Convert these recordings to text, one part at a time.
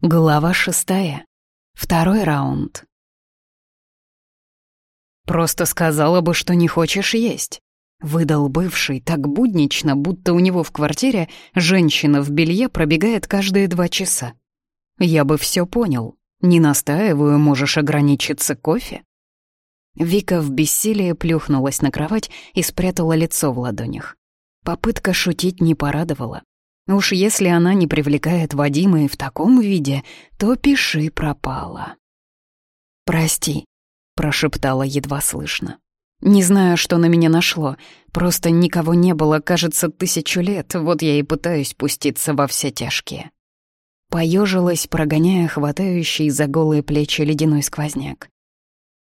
Глава шестая. Второй раунд. «Просто сказала бы, что не хочешь есть», — выдал бывший так буднично, будто у него в квартире женщина в белье пробегает каждые два часа. «Я бы все понял. Не настаиваю, можешь ограничиться кофе». Вика в бессилии плюхнулась на кровать и спрятала лицо в ладонях. Попытка шутить не порадовала. Уж если она не привлекает Вадима и в таком виде, то пиши пропала. «Прости», — прошептала едва слышно. «Не знаю, что на меня нашло. Просто никого не было, кажется, тысячу лет, вот я и пытаюсь пуститься во все тяжкие». Поежилась, прогоняя хватающий за голые плечи ледяной сквозняк.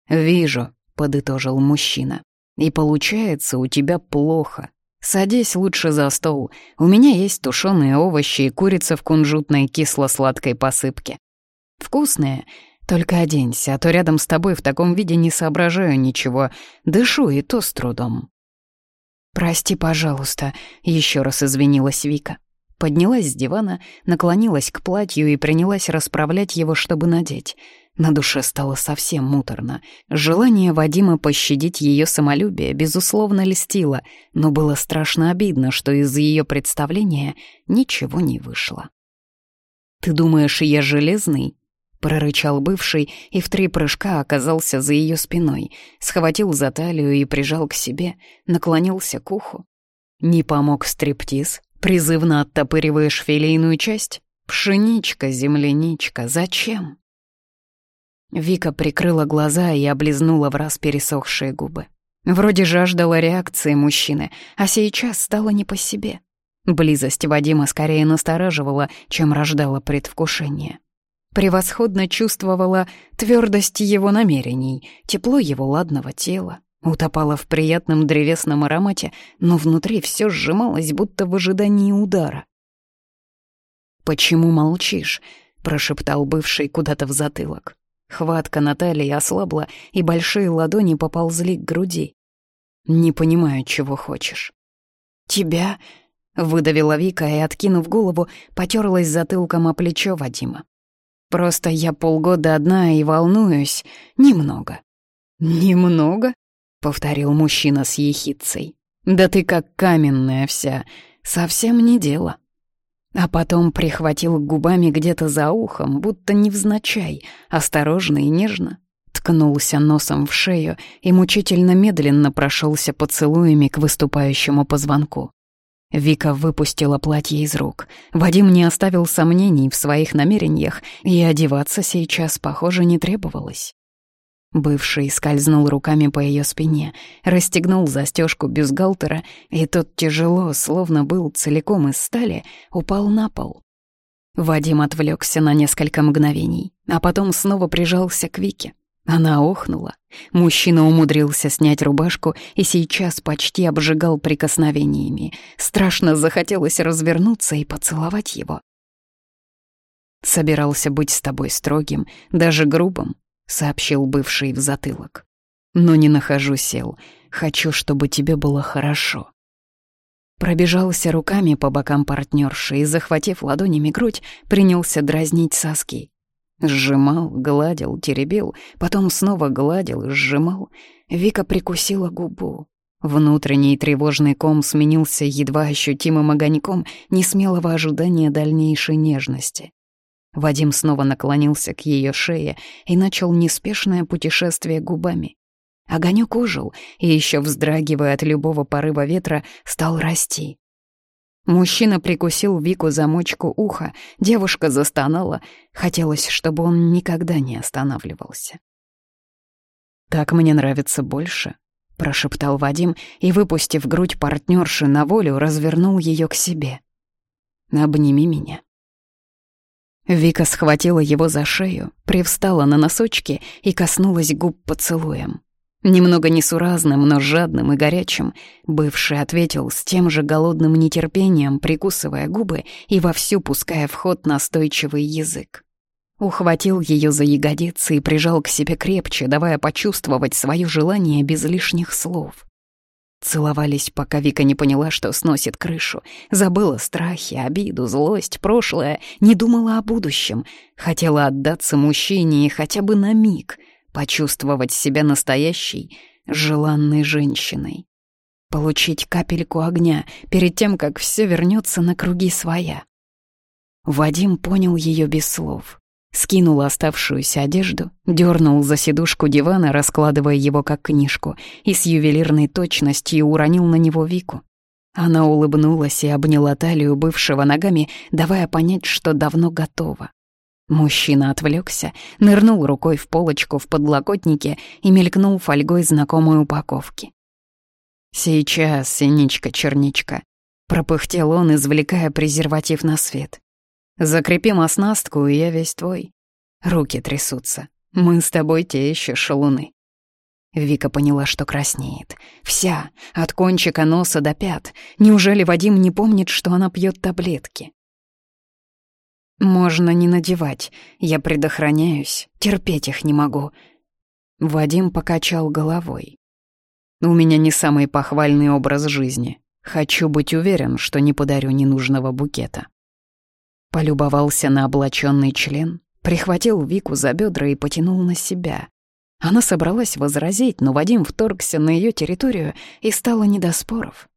«Вижу», — подытожил мужчина. «И получается у тебя плохо. «Садись лучше за стол. У меня есть тушеные овощи и курица в кунжутной кисло-сладкой посыпке. Вкусные. Только оденься, а то рядом с тобой в таком виде не соображаю ничего. Дышу и то с трудом». «Прости, пожалуйста», — еще раз извинилась Вика. Поднялась с дивана, наклонилась к платью и принялась расправлять его, чтобы надеть — на душе стало совсем муторно. Желание Вадима пощадить ее самолюбие, безусловно, льстило, но было страшно обидно, что из ее представления ничего не вышло. «Ты думаешь, я железный?» — прорычал бывший и в три прыжка оказался за ее спиной, схватил за талию и прижал к себе, наклонился к уху. «Не помог стриптиз? Призывно оттопыриваешь филейную часть? Пшеничка, земляничка, зачем?» Вика прикрыла глаза и облизнула в раз пересохшие губы. Вроде жаждала реакции мужчины, а сейчас стало не по себе. Близость Вадима скорее настораживала, чем рождала предвкушение. Превосходно чувствовала твердость его намерений, тепло его ладного тела, утопала в приятном древесном аромате, но внутри все сжималось, будто в ожидании удара. «Почему молчишь?» — прошептал бывший куда-то в затылок. Хватка Натальи ослабла, и большие ладони поползли к груди. «Не понимаю, чего хочешь». «Тебя?» — выдавила Вика и, откинув голову, потерлась затылком о плечо Вадима. «Просто я полгода одна и волнуюсь. Немного». «Немного?» — повторил мужчина с ехидцей. «Да ты как каменная вся. Совсем не дело» а потом прихватил губами где-то за ухом, будто невзначай, осторожно и нежно, ткнулся носом в шею и мучительно медленно прошелся поцелуями к выступающему позвонку. Вика выпустила платье из рук. Вадим не оставил сомнений в своих намерениях, и одеваться сейчас, похоже, не требовалось. Бывший скользнул руками по ее спине, расстегнул застежку бюстгальтера, и тот тяжело, словно был целиком из стали, упал на пол. Вадим отвлекся на несколько мгновений, а потом снова прижался к Вике. Она охнула. Мужчина умудрился снять рубашку и сейчас почти обжигал прикосновениями. Страшно захотелось развернуться и поцеловать его. Собирался быть с тобой строгим, даже грубым, сообщил бывший в затылок. «Но не нахожу сил. Хочу, чтобы тебе было хорошо». Пробежался руками по бокам партнерши и, захватив ладонями грудь, принялся дразнить соски. Сжимал, гладил, теребил, потом снова гладил и сжимал. Вика прикусила губу. Внутренний тревожный ком сменился едва ощутимым огоньком несмелого ожидания дальнейшей нежности. Вадим снова наклонился к ее шее и начал неспешное путешествие губами. Огонек ожил и, еще вздрагивая от любого порыва ветра, стал расти. Мужчина прикусил Вику замочку уха, девушка застонала. Хотелось, чтобы он никогда не останавливался. «Так мне нравится больше», — прошептал Вадим и, выпустив грудь партнерши на волю, развернул ее к себе. «Обними меня». Вика схватила его за шею, привстала на носочки и коснулась губ поцелуем. Немного несуразным, но жадным и горячим, бывший ответил с тем же голодным нетерпением, прикусывая губы и вовсю пуская в ход настойчивый язык. Ухватил ее за ягодицы и прижал к себе крепче, давая почувствовать свое желание без лишних слов. Целовались, пока Вика не поняла, что сносит крышу. Забыла страхи, обиду, злость, прошлое, не думала о будущем. Хотела отдаться мужчине и хотя бы на миг почувствовать себя настоящей, желанной женщиной. Получить капельку огня перед тем, как все вернется на круги своя. Вадим понял ее без слов. Скинул оставшуюся одежду, дернул за сидушку дивана, раскладывая его как книжку, и с ювелирной точностью уронил на него Вику. Она улыбнулась и обняла талию бывшего ногами, давая понять, что давно готова. Мужчина отвлекся, нырнул рукой в полочку в подлокотнике и мелькнул фольгой знакомой упаковки. «Сейчас, синичка-черничка», — пропыхтел он, извлекая презерватив на свет. Закрепим оснастку, и я весь твой. Руки трясутся. Мы с тобой те еще шалуны. Вика поняла, что краснеет. Вся, от кончика носа до пят. Неужели Вадим не помнит, что она пьет таблетки? Можно не надевать. Я предохраняюсь. Терпеть их не могу. Вадим покачал головой. У меня не самый похвальный образ жизни. Хочу быть уверен, что не подарю ненужного букета. Полюбовался на облаченный член, прихватил Вику за бедра и потянул на себя. Она собралась возразить, но Вадим вторгся на ее территорию и стало не до споров.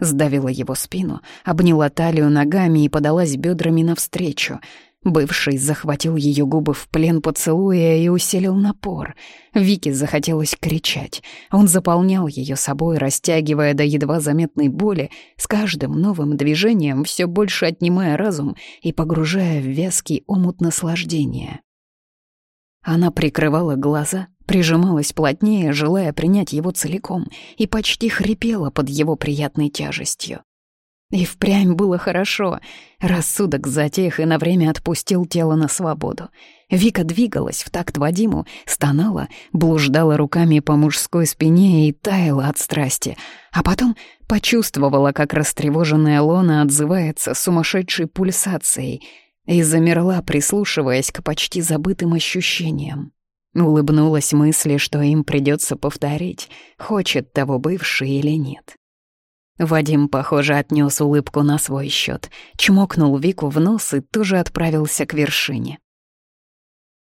Сдавила его спину, обняла талию ногами и подалась бедрами навстречу — Бывший захватил ее губы в плен поцелуя и усилил напор. Вике захотелось кричать. Он заполнял ее собой, растягивая до едва заметной боли, с каждым новым движением все больше отнимая разум и погружая в вязкий омут наслаждения. Она прикрывала глаза, прижималась плотнее, желая принять его целиком, и почти хрипела под его приятной тяжестью. И впрямь было хорошо. Рассудок затех и на время отпустил тело на свободу. Вика двигалась в такт Вадиму, стонала, блуждала руками по мужской спине и таяла от страсти, а потом почувствовала, как растревоженная лона отзывается сумасшедшей пульсацией и замерла, прислушиваясь к почти забытым ощущениям. Улыбнулась мысли, что им придется повторить, хочет того бывший или нет. Вадим, похоже, отнес улыбку на свой счет, чмокнул Вику в нос и тоже отправился к вершине.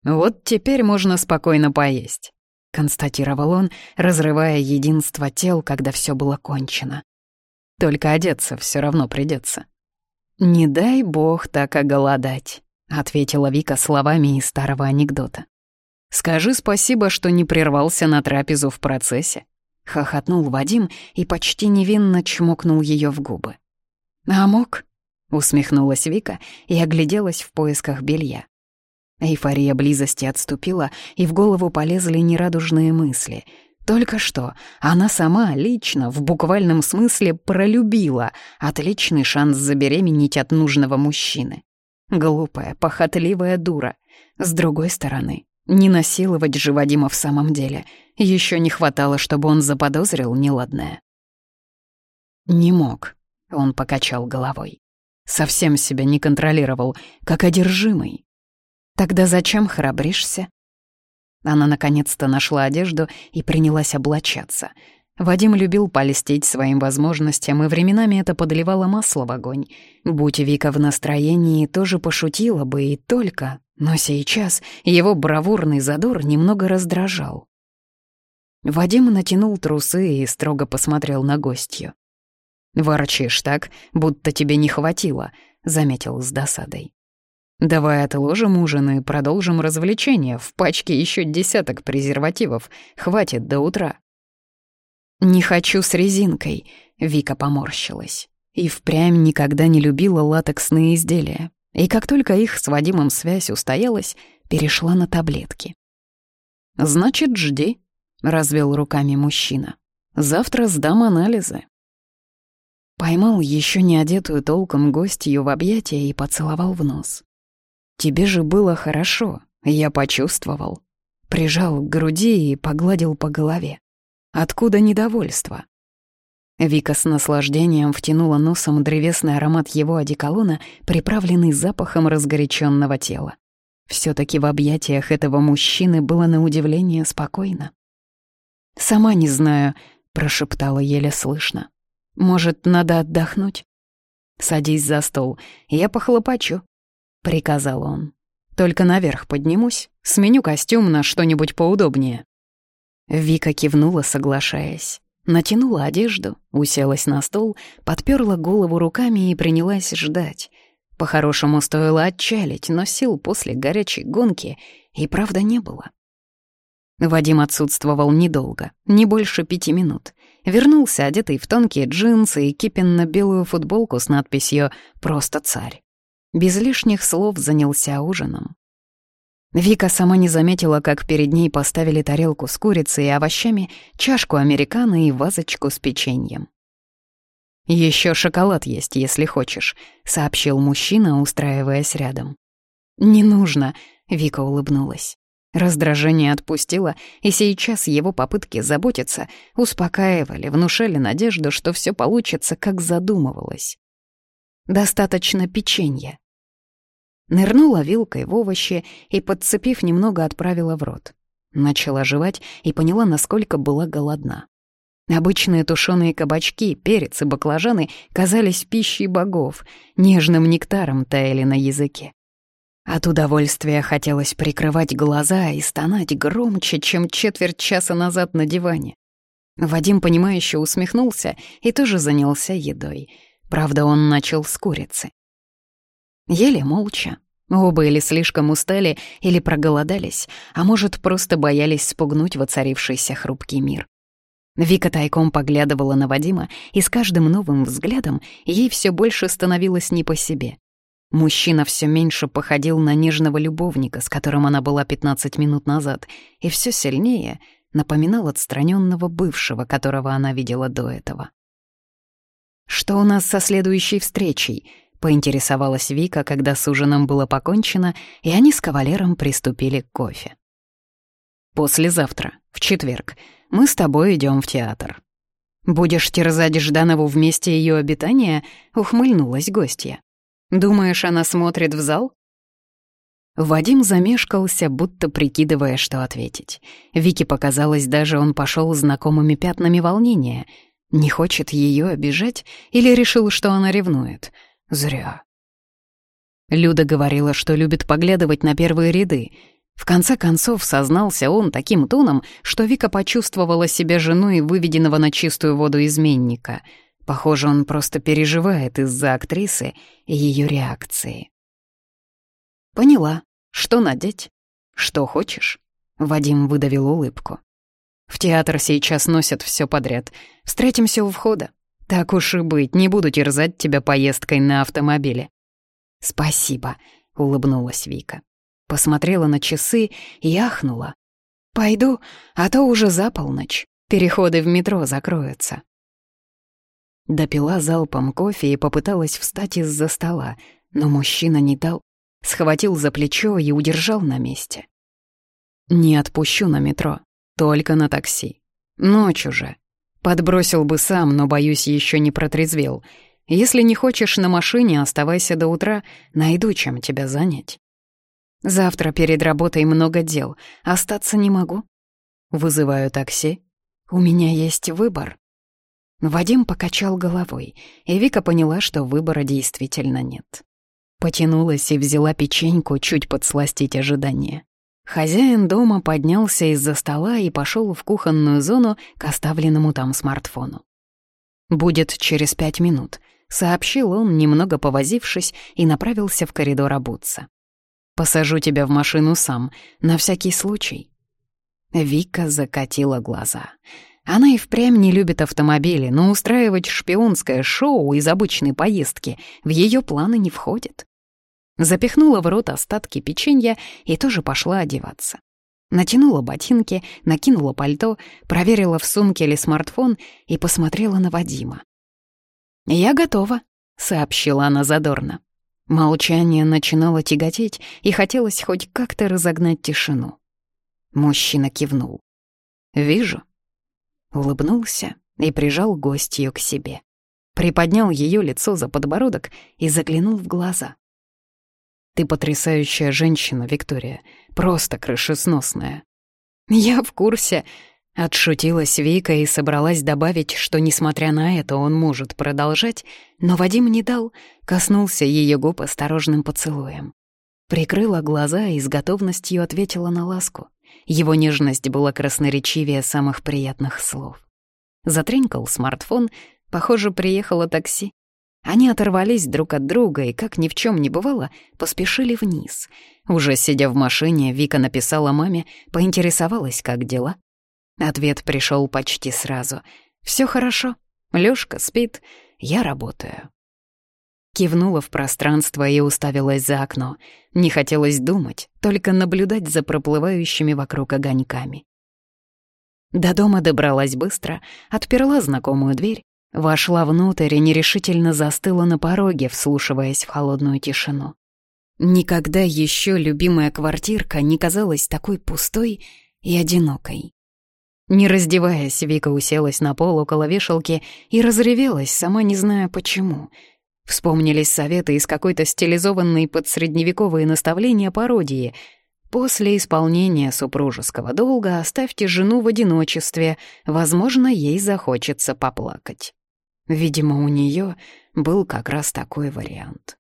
«Вот теперь можно спокойно поесть», — констатировал он, разрывая единство тел, когда все было кончено. «Только одеться все равно придется. «Не дай бог так оголодать», — ответила Вика словами из старого анекдота. «Скажи спасибо, что не прервался на трапезу в процессе. — хохотнул Вадим и почти невинно чмокнул ее в губы. «А мог?» — усмехнулась Вика и огляделась в поисках белья. Эйфория близости отступила, и в голову полезли нерадужные мысли. Только что она сама лично, в буквальном смысле, пролюбила отличный шанс забеременеть от нужного мужчины. Глупая, похотливая дура. С другой стороны, не насиловать же Вадима в самом деле. Еще не хватало, чтобы он заподозрил неладное. «Не мог», — он покачал головой. «Совсем себя не контролировал, как одержимый. Тогда зачем храбришься?» Она наконец-то нашла одежду и принялась облачаться. Вадим любил полистить своим возможностям, и временами это подливало масло в огонь. Будь Вика в настроении, тоже пошутила бы и только, но сейчас его бравурный задор немного раздражал. Вадим натянул трусы и строго посмотрел на гостью. «Ворчишь так, будто тебе не хватило», — заметил с досадой. «Давай отложим ужин и продолжим развлечение. В пачке еще десяток презервативов. Хватит до утра». «Не хочу с резинкой», — Вика поморщилась. И впрямь никогда не любила латексные изделия и как только их с Вадимом связь устоялась, перешла на таблетки. «Значит, жди», — развел руками мужчина. «Завтра сдам анализы». Поймал еще не одетую толком гостью в объятия и поцеловал в нос. «Тебе же было хорошо, я почувствовал». Прижал к груди и погладил по голове. «Откуда недовольство?» Вика с наслаждением втянула носом древесный аромат его одеколона, приправленный запахом разгоряченного тела. все таки в объятиях этого мужчины было на удивление спокойно. «Сама не знаю», прошептала еле слышно. «Может, надо отдохнуть?» «Садись за стол, я похлопочу», — приказал он. «Только наверх поднимусь, сменю костюм на что-нибудь поудобнее». Вика кивнула, соглашаясь. Натянула одежду, уселась на стол, подперла голову руками и принялась ждать. По-хорошему стоило отчалить, но сил после горячей гонки и правда не было. Вадим отсутствовал недолго, не больше пяти минут. Вернулся, одетый в тонкие джинсы и кипенно-белую футболку с надписью «Просто царь». Без лишних слов занялся ужином. Вика сама не заметила, как перед ней поставили тарелку с курицей и овощами, чашку американо и вазочку с печеньем. Еще шоколад есть, если хочешь», — сообщил мужчина, устраиваясь рядом. «Не нужно», — Вика улыбнулась. Раздражение отпустило, и сейчас его попытки заботиться успокаивали, внушали надежду, что все получится, как задумывалось. «Достаточно печенья». Нырнула вилкой в овощи и, подцепив немного, отправила в рот. Начала жевать и поняла, насколько была голодна. Обычные тушеные кабачки, перец и баклажаны казались пищей богов, нежным нектаром таяли на языке. От удовольствия хотелось прикрывать глаза и стонать громче, чем четверть часа назад на диване. Вадим, понимающе усмехнулся и тоже занялся едой. Правда, он начал с курицы. Ели молча. Оба или слишком устали, или проголодались, а может, просто боялись спугнуть воцарившийся хрупкий мир. Вика тайком поглядывала на Вадима, и с каждым новым взглядом ей все больше становилось не по себе. Мужчина все меньше походил на нежного любовника, с которым она была 15 минут назад, и все сильнее напоминал отстраненного бывшего, которого она видела до этого. «Что у нас со следующей встречей?» — поинтересовалась Вика, когда с ужином было покончено, и они с кавалером приступили к кофе. «Послезавтра, в четверг, мы с тобой идем в театр». «Будешь терзать Жданову вместе ее обитания?» — ухмыльнулась гостья. Думаешь, она смотрит в зал?» Вадим замешкался, будто прикидывая, что ответить. Вике показалось, даже он пошел знакомыми пятнами волнения. Не хочет ее обижать или решил, что она ревнует? Зря. Люда говорила, что любит поглядывать на первые ряды. В конце концов, сознался он таким тоном, что Вика почувствовала себя женой выведенного на чистую воду изменника — Похоже, он просто переживает из-за актрисы и ее реакции. «Поняла. Что надеть? Что хочешь?» Вадим выдавил улыбку. «В театр сейчас носят все подряд. Встретимся у входа. Так уж и быть, не буду терзать тебя поездкой на автомобиле». «Спасибо», — улыбнулась Вика. Посмотрела на часы и ахнула. «Пойду, а то уже за полночь. Переходы в метро закроются». Допила залпом кофе и попыталась встать из-за стола, но мужчина не дал, схватил за плечо и удержал на месте. «Не отпущу на метро, только на такси. Ночь уже. Подбросил бы сам, но, боюсь, еще не протрезвел. Если не хочешь на машине, оставайся до утра, найду, чем тебя занять. Завтра перед работой много дел, остаться не могу. Вызываю такси. У меня есть выбор». Вадим покачал головой, и Вика поняла, что выбора действительно нет. Потянулась и взяла печеньку чуть подсластить ожидание. Хозяин дома поднялся из-за стола и пошел в кухонную зону к оставленному там смартфону. «Будет через пять минут», — сообщил он, немного повозившись, и направился в коридор обуться. «Посажу тебя в машину сам, на всякий случай». Вика закатила глаза. Она и впрямь не любит автомобили, но устраивать шпионское шоу из обычной поездки в ее планы не входит. Запихнула в рот остатки печенья и тоже пошла одеваться. Натянула ботинки, накинула пальто, проверила в сумке ли смартфон и посмотрела на Вадима. «Я готова», — сообщила она задорно. Молчание начинало тяготеть, и хотелось хоть как-то разогнать тишину. Мужчина кивнул. «Вижу», улыбнулся и прижал гостью к себе. Приподнял ее лицо за подбородок и заглянул в глаза. «Ты потрясающая женщина, Виктория, просто крышесносная». «Я в курсе», Отшутилась Вика и собралась добавить, что, несмотря на это, он может продолжать, но Вадим не дал, коснулся ее губ осторожным поцелуем. Прикрыла глаза и с готовностью ответила на ласку. Его нежность была красноречивее самых приятных слов. Затренькал смартфон, похоже, приехало такси. Они оторвались друг от друга и, как ни в чем не бывало, поспешили вниз. Уже сидя в машине, Вика написала маме, поинтересовалась, как дела. Ответ пришел почти сразу. Все хорошо. Лёшка спит, я работаю». Кивнула в пространство и уставилась за окно. Не хотелось думать, только наблюдать за проплывающими вокруг огоньками. До дома добралась быстро, отперла знакомую дверь, вошла внутрь и нерешительно застыла на пороге, вслушиваясь в холодную тишину. Никогда еще любимая квартирка не казалась такой пустой и одинокой. Не раздеваясь, Вика уселась на пол около вешалки и разревелась, сама не зная почему. Вспомнились советы из какой-то стилизованной под средневековые наставления пародии. После исполнения супружеского долга оставьте жену в одиночестве, возможно, ей захочется поплакать. Видимо, у нее был как раз такой вариант.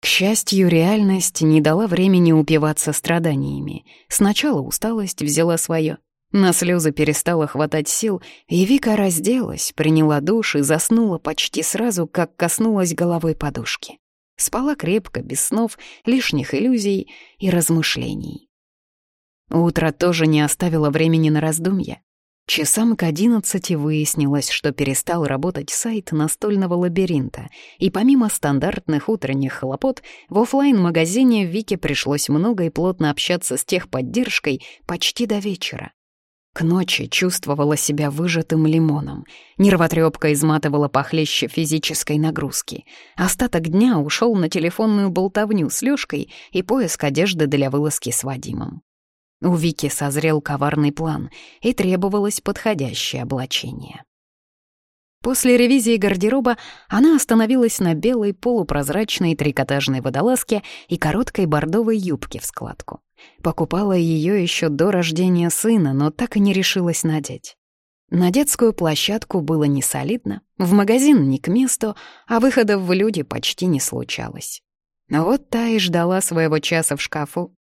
К счастью, реальность не дала времени упиваться страданиями. Сначала усталость взяла свое, на слезы перестало хватать сил, и Вика разделась, приняла душ и заснула почти сразу, как коснулась головой подушки. Спала крепко, без снов, лишних иллюзий и размышлений. Утро тоже не оставило времени на раздумья. Часам к одиннадцати выяснилось, что перестал работать сайт настольного лабиринта, и помимо стандартных утренних хлопот, в офлайн магазине Вике пришлось много и плотно общаться с техподдержкой почти до вечера. К ночи чувствовала себя выжатым лимоном. Нервотрепка изматывала похлеще физической нагрузки. Остаток дня ушел на телефонную болтовню с Лёшкой и поиск одежды для вылазки с Вадимом. У Вики созрел коварный план, и требовалось подходящее облачение. После ревизии гардероба она остановилась на белой полупрозрачной трикотажной водолазке и короткой бордовой юбке в складку. Покупала ее еще до рождения сына, но так и не решилась надеть. На детскую площадку было не солидно, в магазин не к месту, а выходов в люди почти не случалось. Вот та и ждала своего часа в шкафу.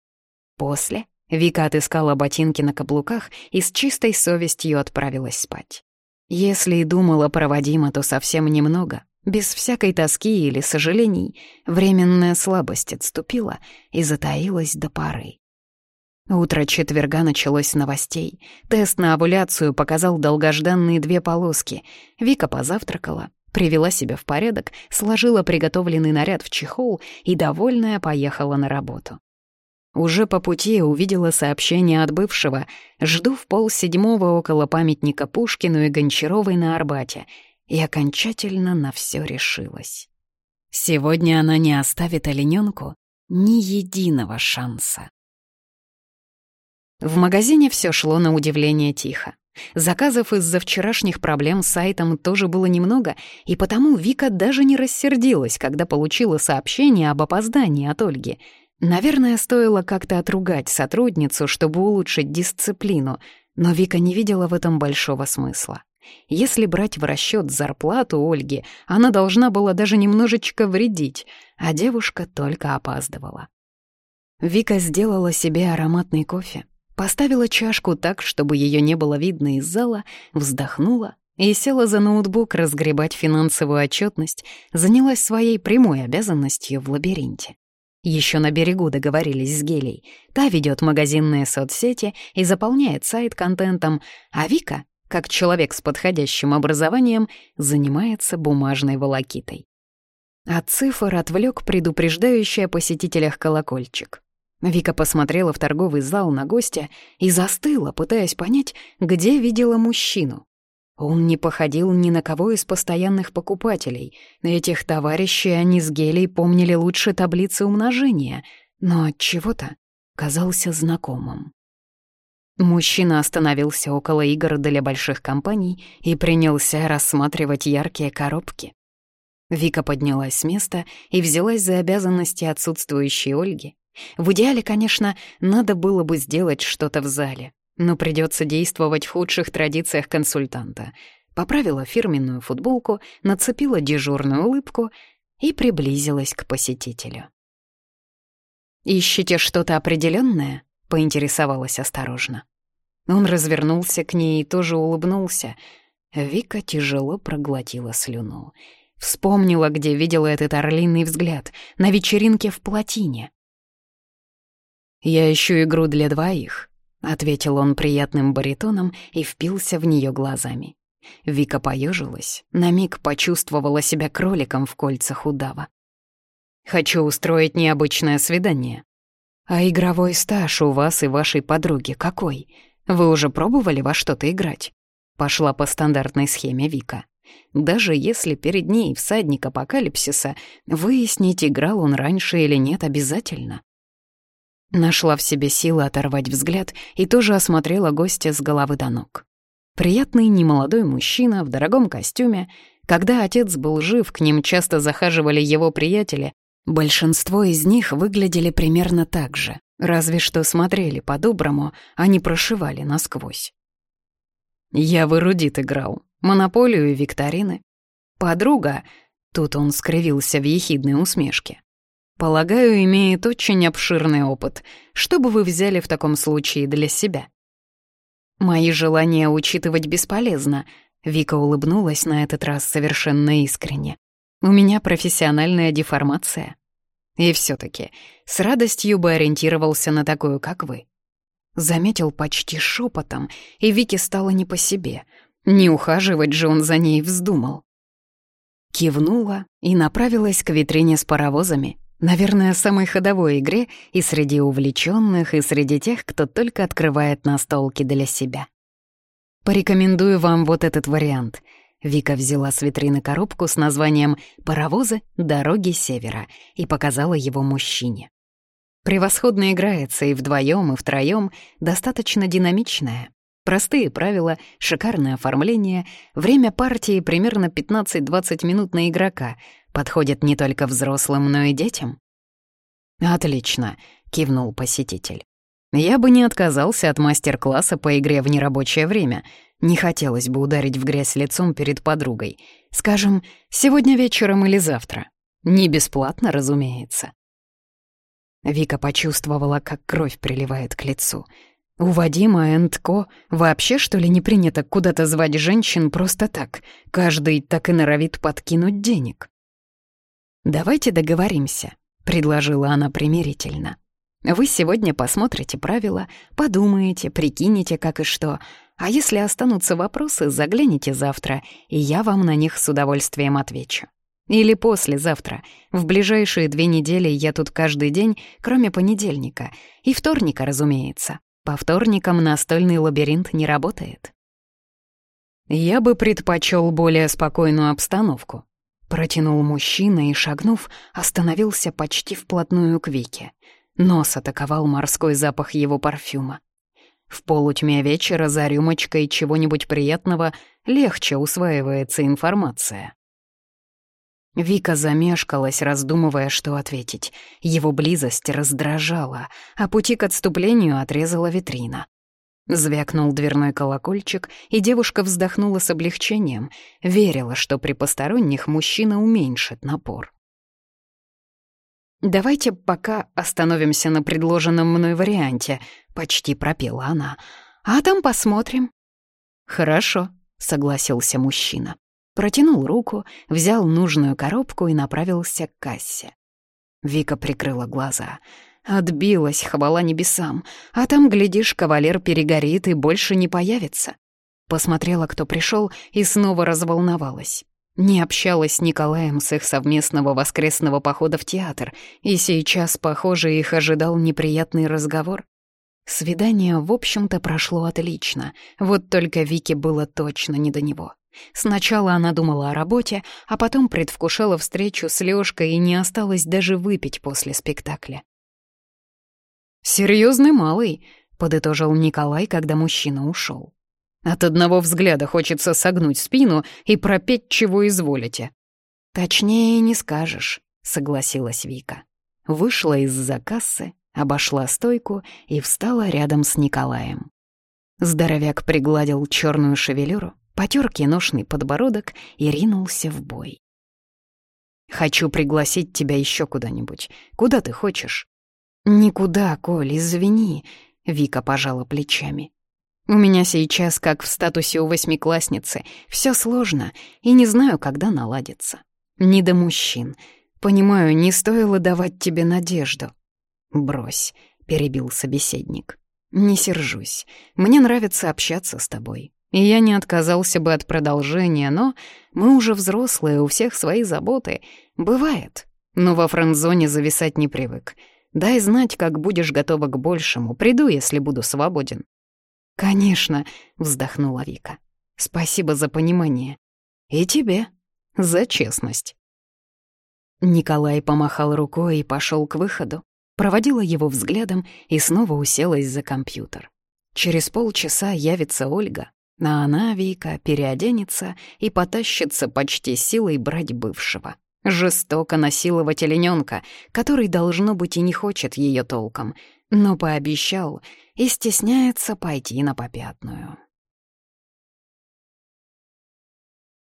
После Вика отыскала ботинки на каблуках и с чистой совестью отправилась спать. Если и думала про Вадима, то совсем немного. Без всякой тоски или сожалений временная слабость отступила и затаилась до поры. Утро четверга началось с новостей. Тест на овуляцию показал долгожданные две полоски. Вика позавтракала, привела себя в порядок, сложила приготовленный наряд в чехол и, довольная, поехала на работу. Уже по пути увидела сообщение от бывшего «Жду в полседьмого около памятника Пушкину и Гончаровой на Арбате» и окончательно на все решилась. Сегодня она не оставит олененку ни единого шанса. В магазине все шло на удивление тихо. Заказов из-за вчерашних проблем с сайтом тоже было немного, и потому Вика даже не рассердилась, когда получила сообщение об опоздании от Ольги. Наверное, стоило как-то отругать сотрудницу, чтобы улучшить дисциплину, но Вика не видела в этом большого смысла. Если брать в расчет зарплату Ольги, она должна была даже немножечко вредить, а девушка только опаздывала. Вика сделала себе ароматный кофе, Поставила чашку так, чтобы ее не было видно из зала, вздохнула и села за ноутбук разгребать финансовую отчетность, занялась своей прямой обязанностью в лабиринте. Еще на берегу договорились с Гелей. Та ведет магазинные соцсети и заполняет сайт контентом, а Вика, как человек с подходящим образованием, занимается бумажной волокитой. От цифр отвлек предупреждающий о посетителях колокольчик. Вика посмотрела в торговый зал на гостя и застыла, пытаясь понять, где видела мужчину. Он не походил ни на кого из постоянных покупателей. Этих товарищей они с Гелей помнили лучше таблицы умножения, но от чего-то казался знакомым. Мужчина остановился около игр для больших компаний и принялся рассматривать яркие коробки. Вика поднялась с места и взялась за обязанности отсутствующей Ольги, в идеале, конечно, надо было бы сделать что-то в зале. Но придется действовать в худших традициях консультанта. Поправила фирменную футболку, нацепила дежурную улыбку и приблизилась к посетителю. «Ищете что-то определенное? поинтересовалась осторожно. Он развернулся к ней и тоже улыбнулся. Вика тяжело проглотила слюну. Вспомнила, где видела этот орлиный взгляд, на вечеринке в плотине. «Я ищу игру для двоих», — ответил он приятным баритоном и впился в нее глазами. Вика поежилась, на миг почувствовала себя кроликом в кольцах удава. «Хочу устроить необычное свидание. А игровой стаж у вас и вашей подруги какой? Вы уже пробовали во что-то играть?» Пошла по стандартной схеме Вика. Даже если перед ней всадник апокалипсиса, выяснить, играл он раньше или нет, обязательно. Нашла в себе силы оторвать взгляд и тоже осмотрела гостя с головы до ног. Приятный немолодой мужчина в дорогом костюме. Когда отец был жив, к ним часто захаживали его приятели. Большинство из них выглядели примерно так же, разве что смотрели по-доброму, а не прошивали насквозь. «Я в эрудит играл, монополию и викторины. Подруга...» Тут он скривился в ехидной усмешке. Полагаю, имеет очень обширный опыт. Что бы вы взяли в таком случае для себя? Мои желания учитывать бесполезно. Вика улыбнулась на этот раз совершенно искренне. У меня профессиональная деформация. И все таки с радостью бы ориентировался на такую, как вы. Заметил почти шепотом, и Вике стало не по себе. Не ухаживать же он за ней вздумал. Кивнула и направилась к витрине с паровозами, Наверное, самой ходовой игре и среди увлеченных, и среди тех, кто только открывает настолки для себя. Порекомендую вам вот этот вариант. Вика взяла с витрины коробку с названием «Паровозы. Дороги Севера» и показала его мужчине. Превосходно играется и вдвоем, и втроем, достаточно динамичная. Простые правила, шикарное оформление, время партии примерно 15-20 минут на игрока, подходит не только взрослым, но и детям. «Отлично», — кивнул посетитель. «Я бы не отказался от мастер-класса по игре в нерабочее время. Не хотелось бы ударить в грязь лицом перед подругой. Скажем, сегодня вечером или завтра. Не бесплатно, разумеется». Вика почувствовала, как кровь приливает к лицу — у Вадима Эндко вообще, что ли, не принято куда-то звать женщин просто так. Каждый так и норовит подкинуть денег. «Давайте договоримся», — предложила она примирительно. «Вы сегодня посмотрите правила, подумаете, прикинете, как и что. А если останутся вопросы, загляните завтра, и я вам на них с удовольствием отвечу. Или послезавтра. В ближайшие две недели я тут каждый день, кроме понедельника. И вторника, разумеется. По вторникам настольный лабиринт не работает. «Я бы предпочел более спокойную обстановку», — протянул мужчина и, шагнув, остановился почти вплотную к Вике. Нос атаковал морской запах его парфюма. В полутьме вечера за рюмочкой чего-нибудь приятного легче усваивается информация. Вика замешкалась, раздумывая, что ответить. Его близость раздражала, а пути к отступлению отрезала витрина. Звякнул дверной колокольчик, и девушка вздохнула с облегчением, верила, что при посторонних мужчина уменьшит напор. «Давайте пока остановимся на предложенном мной варианте», — почти пропела она. «А там посмотрим». «Хорошо», — согласился мужчина. Протянул руку, взял нужную коробку и направился к кассе. Вика прикрыла глаза. Отбилась, хвала небесам. А там, глядишь, кавалер перегорит и больше не появится. Посмотрела, кто пришел, и снова разволновалась. Не общалась с Николаем с их совместного воскресного похода в театр, и сейчас, похоже, их ожидал неприятный разговор. Свидание, в общем-то, прошло отлично, вот только Вике было точно не до него. Сначала она думала о работе, а потом предвкушала встречу с Лёшкой и не осталось даже выпить после спектакля. «Серьёзный малый», — подытожил Николай, когда мужчина ушёл. «От одного взгляда хочется согнуть спину и пропеть, чего изволите». «Точнее не скажешь», — согласилась Вика. Вышла из-за кассы, обошла стойку и встала рядом с Николаем. Здоровяк пригладил черную шевелюру, потер киношный подбородок и ринулся в бой. «Хочу пригласить тебя еще куда-нибудь. Куда ты хочешь?» «Никуда, Коль, извини», — Вика пожала плечами. «У меня сейчас, как в статусе у восьмиклассницы, все сложно и не знаю, когда наладится. Не до мужчин. Понимаю, не стоило давать тебе надежду». «Брось», — перебил собеседник. «Не сержусь. Мне нравится общаться с тобой. И я не отказался бы от продолжения, но мы уже взрослые, у всех свои заботы. Бывает. Но во френдзоне зависать не привык. Дай знать, как будешь готова к большему. Приду, если буду свободен». «Конечно», — вздохнула Вика. «Спасибо за понимание. И тебе за честность». Николай помахал рукой и пошел к выходу проводила его взглядом и снова уселась за компьютер. Через полчаса явится Ольга, а она, Вика, переоденется и потащится почти силой брать бывшего. Жестоко насиловать оленёнка, который, должно быть, и не хочет ее толком, но пообещал и стесняется пойти на попятную.